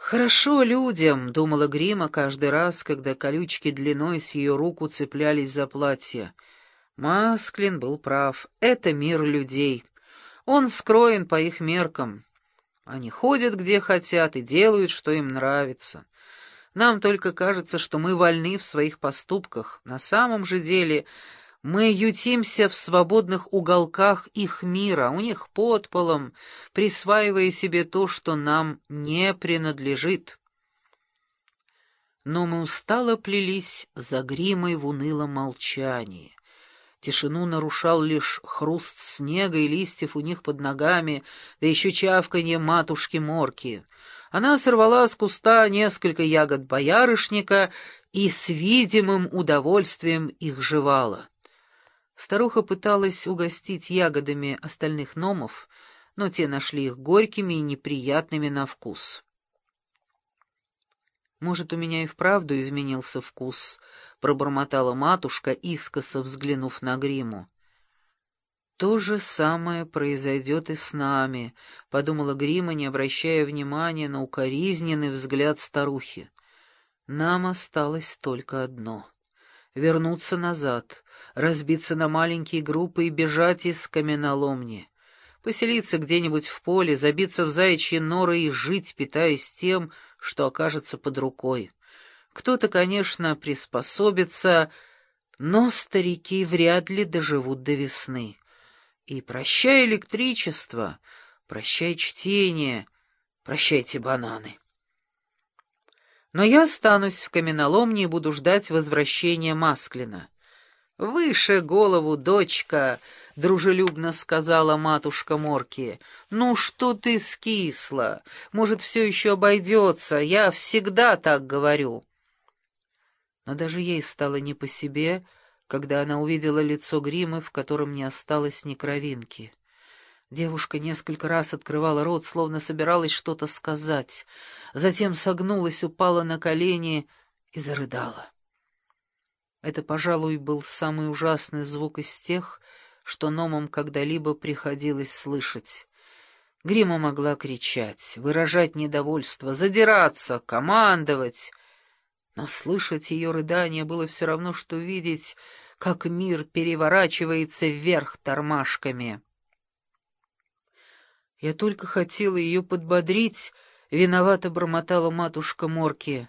«Хорошо людям», — думала Грима каждый раз, когда колючки длиной с ее руку цеплялись за платье. Масклин был прав. Это мир людей. Он скроен по их меркам. Они ходят где хотят и делают, что им нравится. Нам только кажется, что мы вольны в своих поступках. На самом же деле мы ютимся в свободных уголках их мира, у них под полом, присваивая себе то, что нам не принадлежит. Но мы устало плелись за гримой в унылом молчании. Тишину нарушал лишь хруст снега и листьев у них под ногами, да еще чавканье матушки-морки. Она сорвала с куста несколько ягод боярышника и с видимым удовольствием их жевала. Старуха пыталась угостить ягодами остальных номов, но те нашли их горькими и неприятными на вкус. «Может, у меня и вправду изменился вкус», — пробормотала матушка, искоса взглянув на гриму. «То же самое произойдет и с нами», — подумала Грима, не обращая внимания на укоризненный взгляд старухи. «Нам осталось только одно — вернуться назад, разбиться на маленькие группы и бежать из каменоломни, поселиться где-нибудь в поле, забиться в заячьи норы и жить, питаясь тем, что окажется под рукой. Кто-то, конечно, приспособится, но старики вряд ли доживут до весны. И прощай электричество, прощай чтение, прощайте бананы. Но я останусь в каменоломне и буду ждать возвращения Масклина. «Выше голову, дочка!» — дружелюбно сказала матушка Морки. «Ну что ты скисла? Может, все еще обойдется? Я всегда так говорю». Но даже ей стало не по себе, когда она увидела лицо Гримы, в котором не осталось ни кровинки. Девушка несколько раз открывала рот, словно собиралась что-то сказать, затем согнулась, упала на колени и зарыдала. Это, пожалуй, был самый ужасный звук из тех, что Номам когда-либо приходилось слышать. Грима могла кричать, выражать недовольство, задираться, командовать, но слышать ее рыдание было все равно, что видеть, как мир переворачивается вверх тормашками. Я только хотела ее подбодрить, виновато бормотала матушка Морки.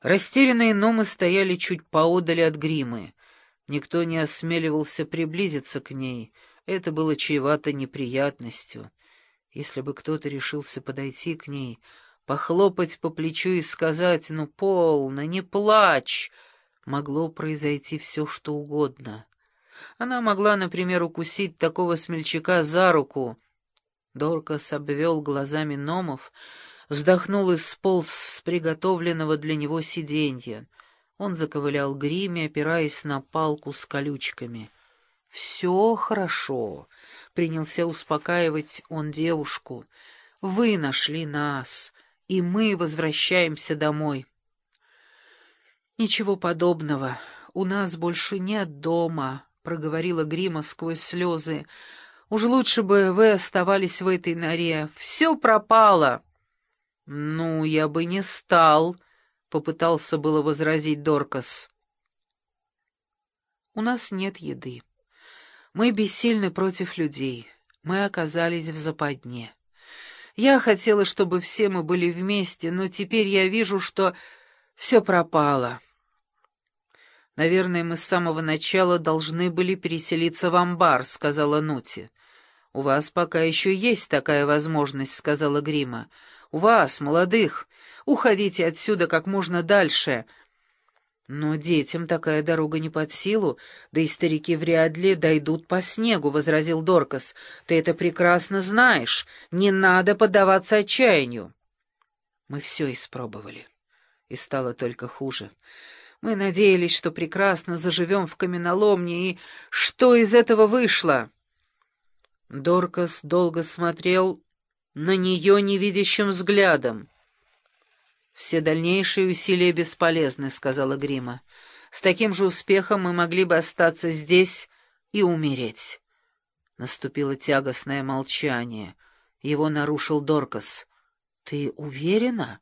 Растерянные номы стояли чуть поодали от гримы. Никто не осмеливался приблизиться к ней. Это было чревато неприятностью. Если бы кто-то решился подойти к ней, похлопать по плечу и сказать «Ну, полно, не плачь!» могло произойти все, что угодно. Она могла, например, укусить такого смельчака за руку, Доркас обвел глазами номов, вздохнул и сполз с приготовленного для него сиденья. Он заковылял гриме, опираясь на палку с колючками. «Все хорошо», — принялся успокаивать он девушку. «Вы нашли нас, и мы возвращаемся домой». «Ничего подобного. У нас больше нет дома», — проговорила Грима сквозь слезы. Уж лучше бы вы оставались в этой норе. Все пропало. Ну, я бы не стал, — попытался было возразить Доркас. У нас нет еды. Мы бессильны против людей. Мы оказались в западне. Я хотела, чтобы все мы были вместе, но теперь я вижу, что все пропало. «Наверное, мы с самого начала должны были переселиться в амбар», — сказала Нути. «У вас пока еще есть такая возможность», — сказала Грима. «У вас, молодых. Уходите отсюда как можно дальше». «Но детям такая дорога не под силу, да и старики вряд ли дойдут по снегу», — возразил Доркас. «Ты это прекрасно знаешь. Не надо поддаваться отчаянию». Мы все испробовали, и стало только хуже. Мы надеялись, что прекрасно заживем в каменоломне, и что из этого вышло?» Доркас долго смотрел на нее невидящим взглядом. «Все дальнейшие усилия бесполезны», — сказала Грима. «С таким же успехом мы могли бы остаться здесь и умереть». Наступило тягостное молчание. Его нарушил Доркас. «Ты уверена?»